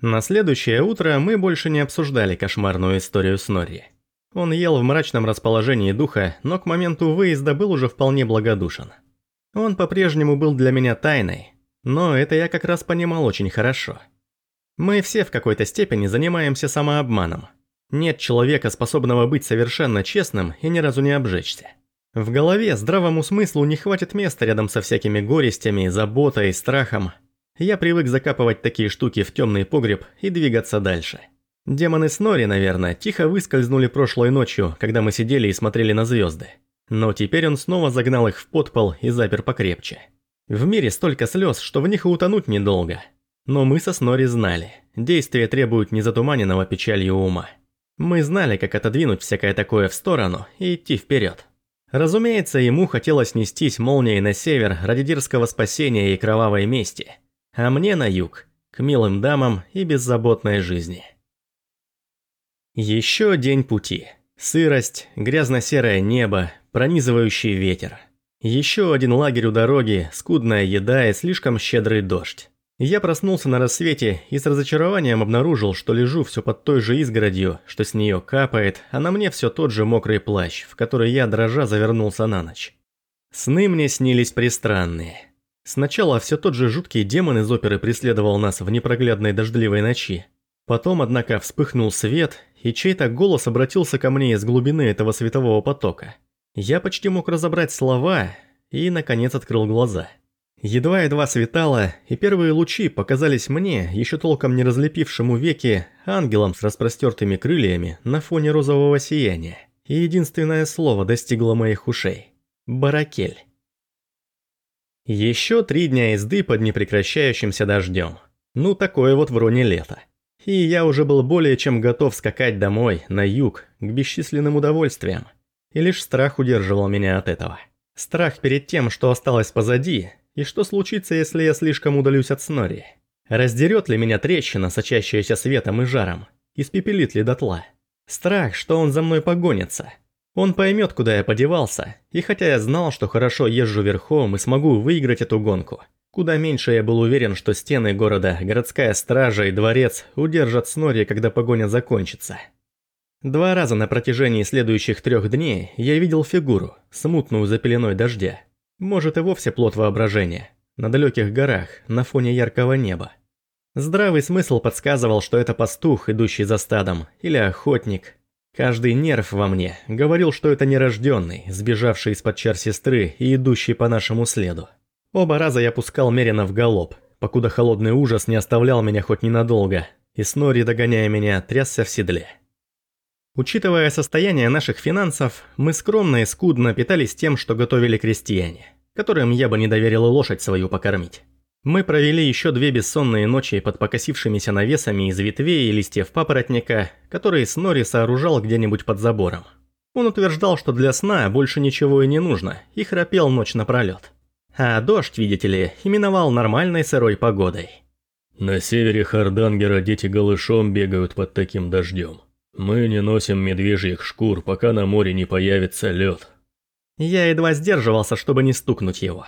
На следующее утро мы больше не обсуждали кошмарную историю Снорри. Он ел в мрачном расположении духа, но к моменту выезда был уже вполне благодушен. Он по-прежнему был для меня тайной, но это я как раз понимал очень хорошо. Мы все в какой-то степени занимаемся самообманом. Нет человека, способного быть совершенно честным и ни разу не обжечься. В голове здравому смыслу не хватит места рядом со всякими горестями, заботой, страхом. Я привык закапывать такие штуки в темный погреб и двигаться дальше. Демоны Снори, наверное, тихо выскользнули прошлой ночью, когда мы сидели и смотрели на звезды. Но теперь он снова загнал их в подпол и запер покрепче. В мире столько слез, что в них и утонуть недолго. Но мы со Снори знали, действия требуют незатуманенного печалью ума. Мы знали, как отодвинуть всякое такое в сторону и идти вперед. Разумеется, ему хотелось нестись молнией на север ради дерзкого спасения и кровавой мести, а мне на юг, к милым дамам и беззаботной жизни. Еще день пути. Сырость, грязно-серое небо, пронизывающий ветер. Еще один лагерь у дороги, скудная еда и слишком щедрый дождь. Я проснулся на рассвете и с разочарованием обнаружил, что лежу все под той же изгородью, что с нее капает, а на мне все тот же мокрый плащ, в который я дрожа завернулся на ночь. Сны мне снились пристранные. Сначала все тот же жуткий демон из оперы преследовал нас в непроглядной дождливой ночи. Потом, однако, вспыхнул свет, и чей-то голос обратился ко мне из глубины этого светового потока. Я почти мог разобрать слова и, наконец, открыл глаза. Едва-едва светало, и первые лучи показались мне, еще толком не разлепившему веки, ангелом с распростертыми крыльями на фоне розового сияния. И единственное слово достигло моих ушей. Баракель. Еще три дня езды под непрекращающимся дождем. Ну, такое вот вроне лето. И я уже был более чем готов скакать домой, на юг, к бесчисленным удовольствиям. И лишь страх удерживал меня от этого. Страх перед тем, что осталось позади, и что случится, если я слишком удалюсь от Снори? Раздерет ли меня трещина, сочащаяся светом и жаром? Испепелит ли дотла? Страх, что он за мной погонится. Он поймет, куда я подевался, и хотя я знал, что хорошо езжу верхом и смогу выиграть эту гонку, куда меньше я был уверен, что стены города, городская стража и дворец удержат Снори, когда погоня закончится. Два раза на протяжении следующих трех дней я видел фигуру, смутную за пеленой дождя, может и вовсе плод воображения. На далеких горах, на фоне яркого неба. Здравый смысл подсказывал, что это пастух, идущий за стадом, или охотник. Каждый нерв во мне говорил, что это нерожденный, сбежавший из-под чар сестры и идущий по нашему следу. Оба раза я пускал Мерина в галоп, покуда холодный ужас не оставлял меня хоть ненадолго, и Снори, догоняя меня, трясся в седле. Учитывая состояние наших финансов, мы скромно и скудно питались тем, что готовили крестьяне, которым я бы не доверил лошадь свою покормить. Мы провели еще две бессонные ночи под покосившимися навесами из ветвей и листьев папоротника, которые Снори сооружал где-нибудь под забором. Он утверждал, что для сна больше ничего и не нужно, и храпел ночь напролет. А дождь, видите ли, именовал нормальной сырой погодой. На севере Хардангера дети голышом бегают под таким дождем. Мы не носим медвежьих шкур, пока на море не появится лед. Я едва сдерживался, чтобы не стукнуть его.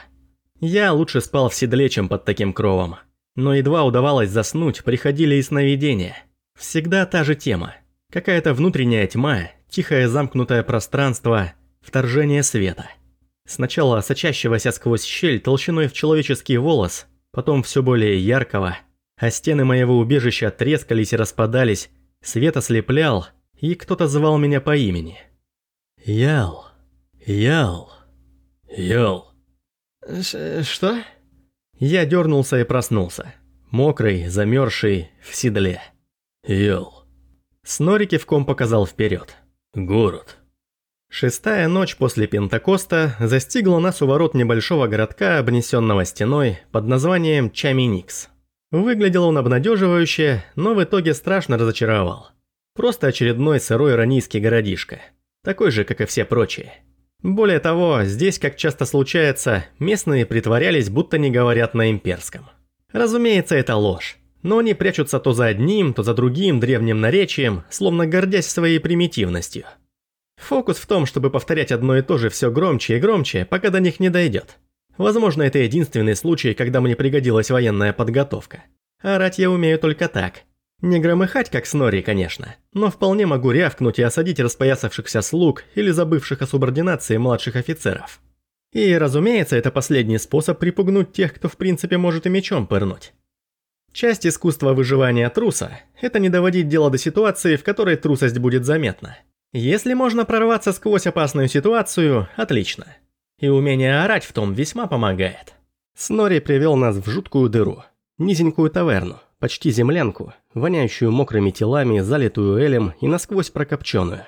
Я лучше спал в седле, чем под таким кровом. Но едва удавалось заснуть, приходили и сновидения. Всегда та же тема. Какая-то внутренняя тьма, тихое замкнутое пространство, вторжение света. Сначала сочащегося сквозь щель толщиной в человеческий волос, потом все более яркого, а стены моего убежища трескались и распадались, Свет ослеплял, и кто-то звал меня по имени. Ял. Ял. Ял. Ш что? Я дернулся и проснулся. Мокрый, замерзший, в седле. Ял. Снори кивком показал вперед. Город. Шестая ночь после Пентакоста застигла нас у ворот небольшого городка, обнесенного стеной, под названием Чаминикс. Выглядел он обнадеживающе, но в итоге страшно разочаровал. Просто очередной сырой иронийский городишко. Такой же, как и все прочие. Более того, здесь, как часто случается, местные притворялись, будто не говорят на имперском. Разумеется, это ложь. Но они прячутся то за одним, то за другим древним наречием, словно гордясь своей примитивностью. Фокус в том, чтобы повторять одно и то же все громче и громче, пока до них не дойдет. Возможно, это единственный случай, когда мне пригодилась военная подготовка. Орать я умею только так. Не громыхать, как Снори, конечно, но вполне могу рявкнуть и осадить распоясавшихся слуг или забывших о субординации младших офицеров. И, разумеется, это последний способ припугнуть тех, кто в принципе может и мечом пырнуть. Часть искусства выживания труса – это не доводить дело до ситуации, в которой трусость будет заметна. Если можно прорваться сквозь опасную ситуацию – отлично. И умение орать в том весьма помогает. Снори привел нас в жуткую дыру. Низенькую таверну, почти землянку, воняющую мокрыми телами, залитую элем и насквозь прокопченную.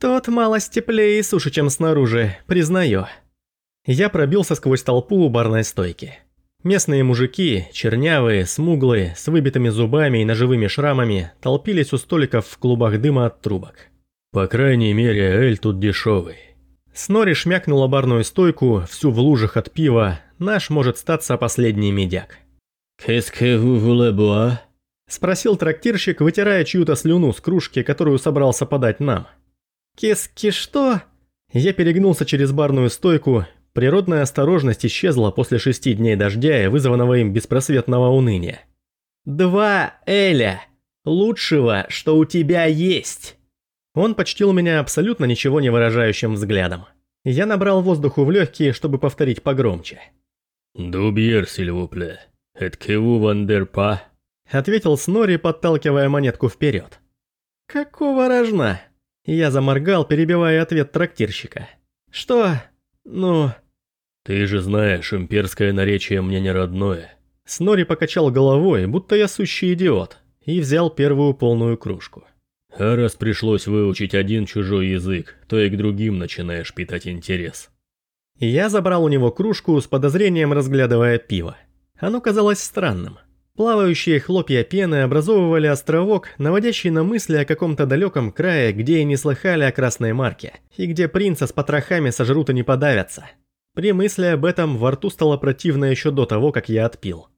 Тот малость теплее и суше, чем снаружи, признаю. Я пробился сквозь толпу у барной стойки. Местные мужики, чернявые, смуглые, с выбитыми зубами и ножевыми шрамами, толпились у столиков в клубах дыма от трубок. По крайней мере, эль тут дешевый. Снори шмякнула барную стойку, всю в лужах от пива, наш может статься последний медяк. «Qu'est-ce que vous voulez boire?» Спросил трактирщик, вытирая чью-то слюну с кружки, которую собрался подать нам. «Кески что?» Я перегнулся через барную стойку, Природная осторожность исчезла после шести дней дождя и вызванного им беспросветного уныния. «Два Эля! Лучшего, что у тебя есть!» Он почтил меня абсолютно ничего не выражающим взглядом. Я набрал воздуху в легкие, чтобы повторить погромче. «Дубьер, сильвупле, эткеву вандерпа», — ответил Снори, подталкивая монетку вперед. «Какого рожна?» Я заморгал, перебивая ответ трактирщика. «Что? Ну...» «Ты же знаешь, имперское наречие мне не родное». Снори покачал головой, будто я сущий идиот, и взял первую полную кружку. А раз пришлось выучить один чужой язык, то и к другим начинаешь питать интерес. Я забрал у него кружку с подозрением, разглядывая пиво. Оно казалось странным. Плавающие хлопья пены образовывали островок, наводящий на мысли о каком-то далеком крае, где и не слыхали о красной марке, и где принца с потрохами сожрут и не подавятся. При мысли об этом во рту стало противно еще до того, как я отпил.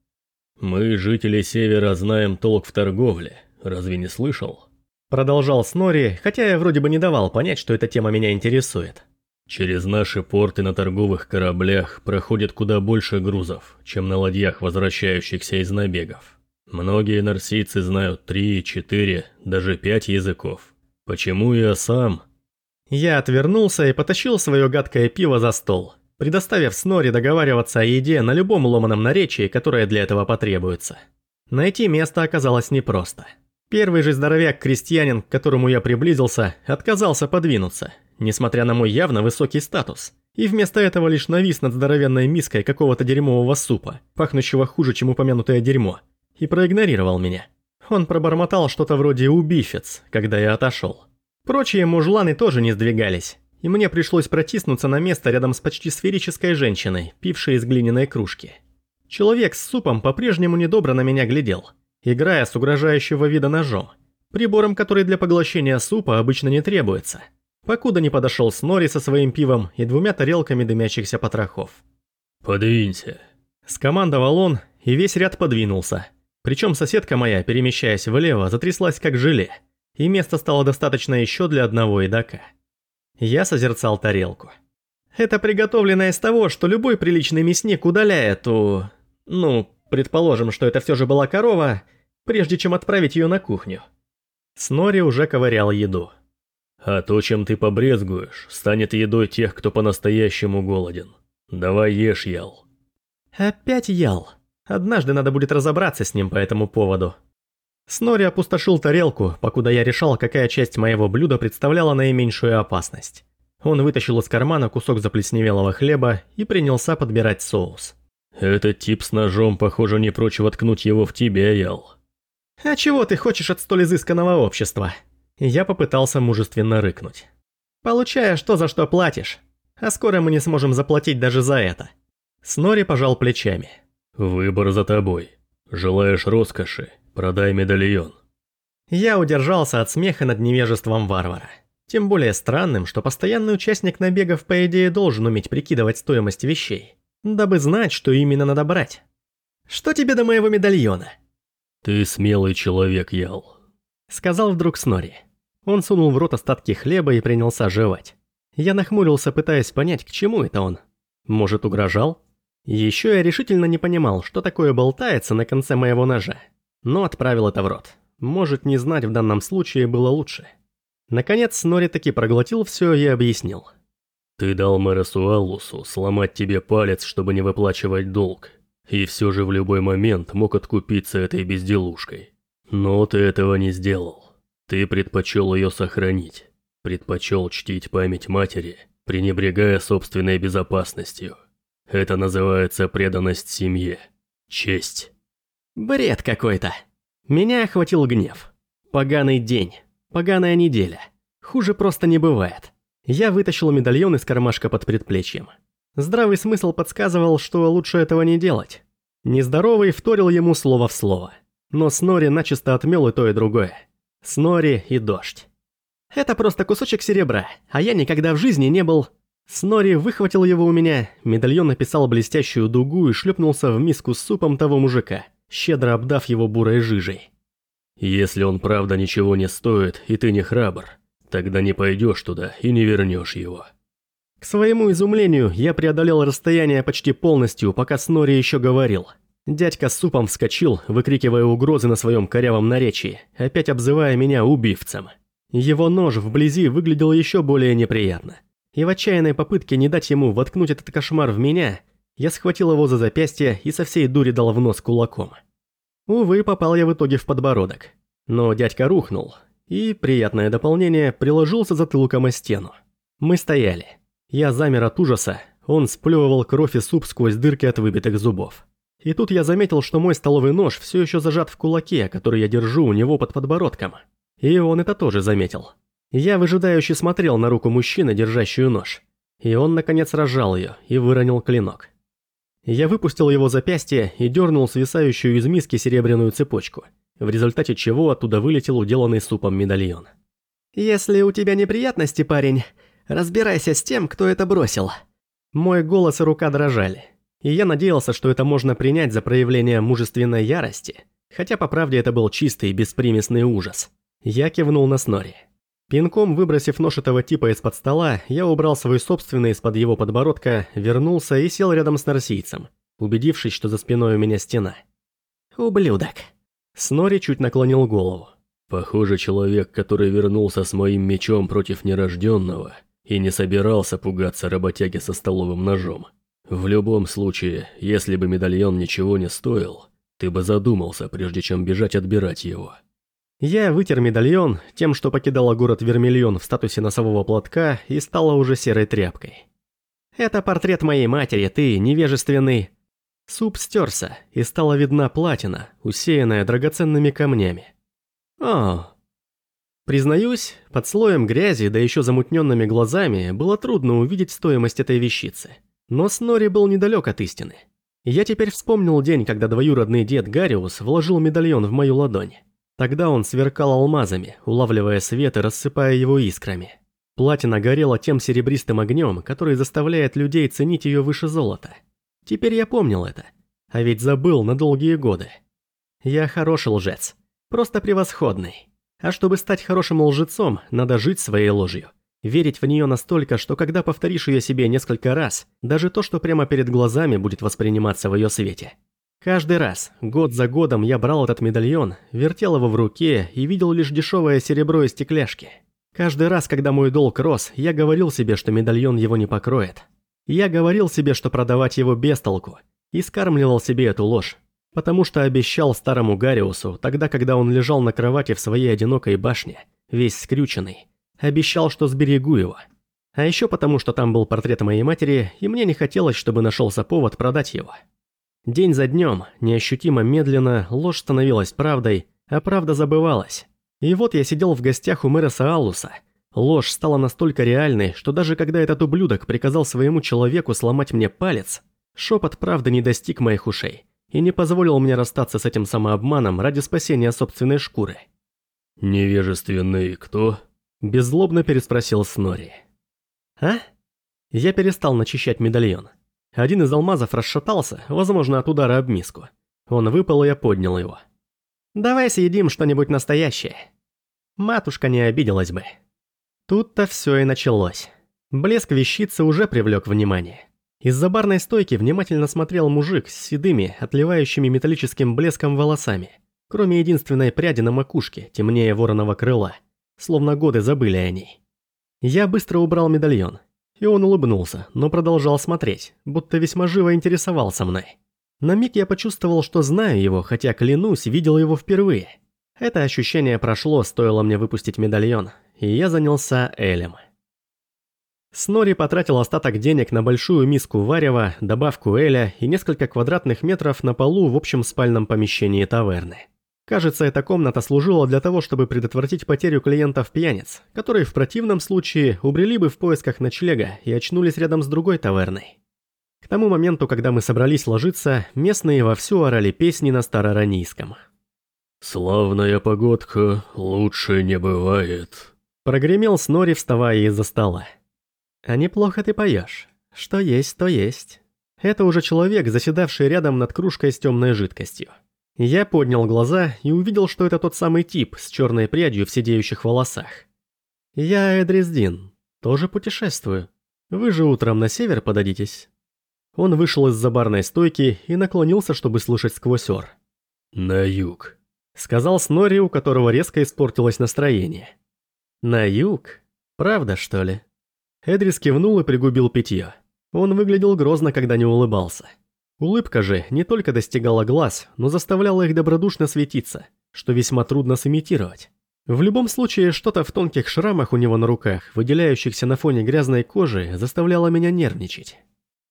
«Мы, жители Севера, знаем толк в торговле. Разве не слышал?» Продолжал Снори, хотя я вроде бы не давал понять, что эта тема меня интересует. «Через наши порты на торговых кораблях проходит куда больше грузов, чем на ладьях, возвращающихся из набегов. Многие нарсийцы знают три, четыре, даже пять языков. Почему я сам?» Я отвернулся и потащил свое гадкое пиво за стол предоставив Снори договариваться о еде на любом ломаном наречии, которое для этого потребуется. Найти место оказалось непросто. Первый же здоровяк-крестьянин, к которому я приблизился, отказался подвинуться, несмотря на мой явно высокий статус, и вместо этого лишь навис над здоровенной миской какого-то дерьмового супа, пахнущего хуже, чем упомянутое дерьмо, и проигнорировал меня. Он пробормотал что-то вроде «убифец», когда я отошел. Прочие мужланы тоже не сдвигались, и мне пришлось протиснуться на место рядом с почти сферической женщиной, пившей из глиняной кружки. Человек с супом по-прежнему недобро на меня глядел, играя с угрожающего вида ножом, прибором, который для поглощения супа обычно не требуется, покуда не подошел Снори со своим пивом и двумя тарелками дымящихся потрохов. «Подвинься», — скомандовал он, и весь ряд подвинулся. Причем соседка моя, перемещаясь влево, затряслась как желе, и места стало достаточно еще для одного едока. Я созерцал тарелку. Это приготовлено из того, что любой приличный мясник удаляет у... Ну, предположим, что это все же была корова, прежде чем отправить ее на кухню. Снори уже ковырял еду. А то, чем ты побрезгуешь, станет едой тех, кто по-настоящему голоден. Давай ешь, Ял. Опять Ял. Однажды надо будет разобраться с ним по этому поводу. Снори опустошил тарелку, покуда я решал, какая часть моего блюда представляла наименьшую опасность. Он вытащил из кармана кусок заплесневелого хлеба и принялся подбирать соус. «Этот тип с ножом, похоже, не прочь воткнуть его в тебя, Ял». «А чего ты хочешь от столь изысканного общества?» Я попытался мужественно рыкнуть. «Получаешь то, за что платишь. А скоро мы не сможем заплатить даже за это». Снори пожал плечами. «Выбор за тобой. Желаешь роскоши, Продай медальон. Я удержался от смеха над невежеством варвара. Тем более странным, что постоянный участник набегов по идее должен уметь прикидывать стоимость вещей, дабы знать, что именно надо брать. Что тебе до моего медальона? Ты смелый человек, Ял. Сказал вдруг Снори. Он сунул в рот остатки хлеба и принялся жевать. Я нахмурился, пытаясь понять, к чему это он. Может, угрожал? Еще я решительно не понимал, что такое болтается на конце моего ножа но отправил это в рот. Может, не знать в данном случае было лучше. Наконец, Снори таки проглотил все и объяснил. «Ты дал Мэросу Аллусу сломать тебе палец, чтобы не выплачивать долг, и все же в любой момент мог откупиться этой безделушкой. Но ты этого не сделал. Ты предпочел ее сохранить, предпочел чтить память матери, пренебрегая собственной безопасностью. Это называется преданность семье, честь». Бред какой-то. Меня охватил гнев. Поганый день. Поганая неделя. Хуже просто не бывает. Я вытащил медальон из кармашка под предплечьем. Здравый смысл подсказывал, что лучше этого не делать. Нездоровый вторил ему слово в слово. Но Снори начисто отмел и то, и другое. Снори и дождь. Это просто кусочек серебра, а я никогда в жизни не был... Снори выхватил его у меня, медальон написал блестящую дугу и шлепнулся в миску с супом того мужика, щедро обдав его бурой жижей. Если он правда ничего не стоит, и ты не храбр, тогда не пойдешь туда и не вернешь его. К своему изумлению, я преодолел расстояние почти полностью, пока Снори еще говорил. Дядька с супом вскочил, выкрикивая угрозы на своем корявом наречии, опять обзывая меня убивцем. Его нож вблизи выглядел еще более неприятно. И в отчаянной попытке не дать ему воткнуть этот кошмар в меня, я схватил его за запястье и со всей дури дал в нос кулаком. Увы, попал я в итоге в подбородок. Но дядька рухнул, и, приятное дополнение, приложился затылком о стену. Мы стояли. Я замер от ужаса, он сплевывал кровь и суп сквозь дырки от выбитых зубов. И тут я заметил, что мой столовый нож все еще зажат в кулаке, который я держу у него под подбородком. И он это тоже заметил. Я выжидающе смотрел на руку мужчины, держащую нож. И он, наконец, разжал ее и выронил клинок. Я выпустил его запястье и дернул свисающую из миски серебряную цепочку, в результате чего оттуда вылетел уделанный супом медальон. «Если у тебя неприятности, парень, разбирайся с тем, кто это бросил». Мой голос и рука дрожали, и я надеялся, что это можно принять за проявление мужественной ярости, хотя по правде это был чистый беспримесный ужас. Я кивнул на Снори. Пинком выбросив нож этого типа из-под стола, я убрал свой собственный из-под его подбородка, вернулся и сел рядом с нарсийцем, убедившись, что за спиной у меня стена. «Ублюдок!» Снори чуть наклонил голову. «Похоже, человек, который вернулся с моим мечом против нерожденного и не собирался пугаться работяги со столовым ножом. В любом случае, если бы медальон ничего не стоил, ты бы задумался, прежде чем бежать отбирать его». Я вытер медальон тем, что покидала город Вермильон в статусе носового платка и стала уже серой тряпкой. «Это портрет моей матери, ты невежественный...» Суп стерся, и стала видна платина, усеянная драгоценными камнями. О, Признаюсь, под слоем грязи, да еще замутненными глазами, было трудно увидеть стоимость этой вещицы. Но Снори был недалек от истины. Я теперь вспомнил день, когда двоюродный дед Гариус вложил медальон в мою ладонь. Тогда он сверкал алмазами, улавливая свет и рассыпая его искрами. Платина горела тем серебристым огнем, который заставляет людей ценить ее выше золота. Теперь я помнил это. А ведь забыл на долгие годы. Я хороший лжец. Просто превосходный. А чтобы стать хорошим лжецом, надо жить своей ложью. Верить в нее настолько, что когда повторишь ее себе несколько раз, даже то, что прямо перед глазами будет восприниматься в ее свете. Каждый раз, год за годом я брал этот медальон, вертел его в руке и видел лишь дешевое серебро и стекляшки. Каждый раз, когда мой долг рос, я говорил себе, что медальон его не покроет. Я говорил себе, что продавать его без толку, и скармливал себе эту ложь. Потому что обещал старому Гариусу, тогда, когда он лежал на кровати в своей одинокой башне, весь скрюченный, обещал, что сберегу его. А еще потому, что там был портрет моей матери, и мне не хотелось, чтобы нашелся повод продать его. День за днем, неощутимо медленно, ложь становилась правдой, а правда забывалась. И вот я сидел в гостях у мэра Саалуса. Ложь стала настолько реальной, что даже когда этот ублюдок приказал своему человеку сломать мне палец, шепот правды не достиг моих ушей и не позволил мне расстаться с этим самообманом ради спасения собственной шкуры. «Невежественный кто?» – беззлобно переспросил Снори. «А?» Я перестал начищать медальон. Один из алмазов расшатался, возможно, от удара об миску. Он выпал, и я поднял его. «Давай съедим что-нибудь настоящее». Матушка не обиделась бы. Тут-то все и началось. Блеск вещицы уже привлек внимание. Из-за барной стойки внимательно смотрел мужик с седыми, отливающими металлическим блеском волосами. кроме единственной пряди на макушке, темнее вороного крыла, словно годы забыли о ней. Я быстро убрал медальон, и он улыбнулся, но продолжал смотреть, будто весьма живо интересовался мной. На миг я почувствовал, что знаю его, хотя, клянусь, видел его впервые. Это ощущение прошло, стоило мне выпустить медальон, и я занялся Элем. Снори потратил остаток денег на большую миску варева, добавку Эля и несколько квадратных метров на полу в общем спальном помещении таверны. Кажется, эта комната служила для того, чтобы предотвратить потерю клиентов-пьяниц, которые в противном случае убрели бы в поисках ночлега и очнулись рядом с другой таверной. К тому моменту, когда мы собрались ложиться, местные вовсю орали песни на староранийском. «Славная погодка, лучше не бывает», — прогремел Снори, вставая из-за стола. «А неплохо ты поешь. Что есть, то есть». Это уже человек, заседавший рядом над кружкой с темной жидкостью. Я поднял глаза и увидел, что это тот самый тип с черной прядью в сидеющих волосах. «Я Эдриздин. Тоже путешествую. Вы же утром на север подадитесь». Он вышел из-за барной стойки и наклонился, чтобы слушать сквозь ор. «На юг», — сказал Снори, у которого резко испортилось настроение. «На юг? Правда, что ли?» Эдрис кивнул и пригубил питье. Он выглядел грозно, когда не улыбался. Улыбка же не только достигала глаз, но заставляла их добродушно светиться, что весьма трудно сымитировать. В любом случае, что-то в тонких шрамах у него на руках, выделяющихся на фоне грязной кожи, заставляло меня нервничать.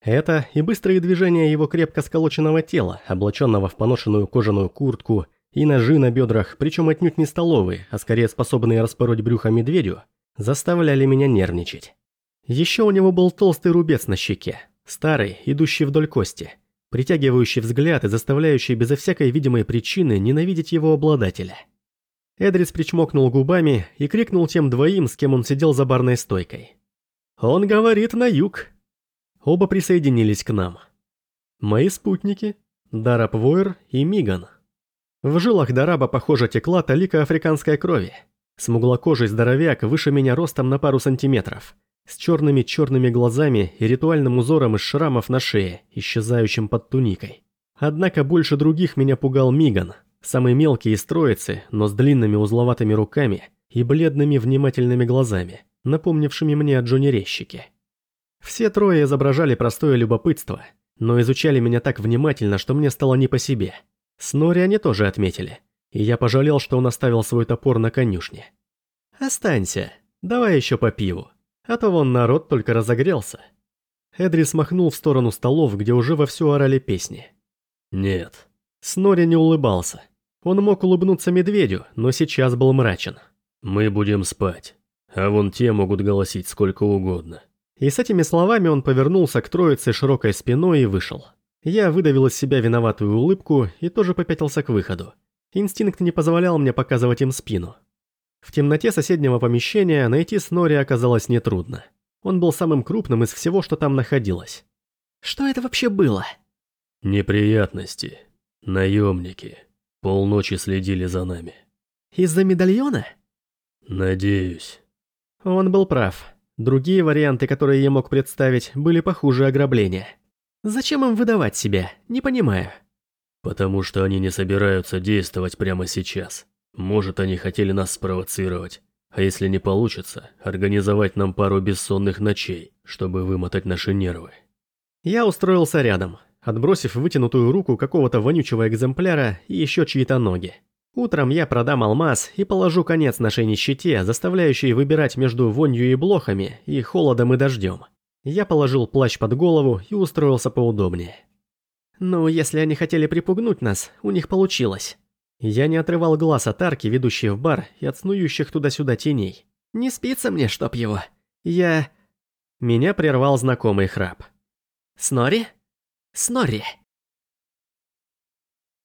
Это и быстрые движения его крепко сколоченного тела, облаченного в поношенную кожаную куртку, и ножи на бедрах, причем отнюдь не столовые, а скорее способные распороть брюхо медведю, заставляли меня нервничать. Еще у него был толстый рубец на щеке, старый, идущий вдоль кости, притягивающий взгляд и заставляющий безо всякой видимой причины ненавидеть его обладателя. Эдрис причмокнул губами и крикнул тем двоим, с кем он сидел за барной стойкой. «Он говорит на юг!» Оба присоединились к нам. Мои спутники – Дараб Войер и Миган. В жилах Дараба, похоже, текла талика африканской крови. Смуглокожий здоровяк выше меня ростом на пару сантиметров – с черными-черными глазами и ритуальным узором из шрамов на шее, исчезающим под туникой. Однако больше других меня пугал Миган, самый мелкий из троицы, но с длинными узловатыми руками и бледными внимательными глазами, напомнившими мне о Джонни Резчике. Все трое изображали простое любопытство, но изучали меня так внимательно, что мне стало не по себе. Снори они тоже отметили, и я пожалел, что он оставил свой топор на конюшне. «Останься, давай еще по пиву», а то вон народ только разогрелся. Эдрис махнул в сторону столов, где уже вовсю орали песни. «Нет». Снори не улыбался. Он мог улыбнуться медведю, но сейчас был мрачен. «Мы будем спать, а вон те могут голосить сколько угодно». И с этими словами он повернулся к троице широкой спиной и вышел. Я выдавил из себя виноватую улыбку и тоже попятился к выходу. Инстинкт не позволял мне показывать им спину. В темноте соседнего помещения найти Снори оказалось нетрудно. Он был самым крупным из всего, что там находилось. Что это вообще было? Неприятности. Наемники. Полночи следили за нами. Из-за медальона? Надеюсь. Он был прав. Другие варианты, которые я мог представить, были похуже ограбления. Зачем им выдавать себя? Не понимаю. Потому что они не собираются действовать прямо сейчас. Может, они хотели нас спровоцировать. А если не получится, организовать нам пару бессонных ночей, чтобы вымотать наши нервы. Я устроился рядом, отбросив вытянутую руку какого-то вонючего экземпляра и еще чьи-то ноги. Утром я продам алмаз и положу конец нашей нищете, заставляющей выбирать между вонью и блохами, и холодом и дождем. Я положил плащ под голову и устроился поудобнее. Ну, если они хотели припугнуть нас, у них получилось. Я не отрывал глаз от арки, ведущей в бар, и от снующих туда-сюда теней. «Не спится мне, чтоб его. Я...» Меня прервал знакомый храп. «Снори? Снори!»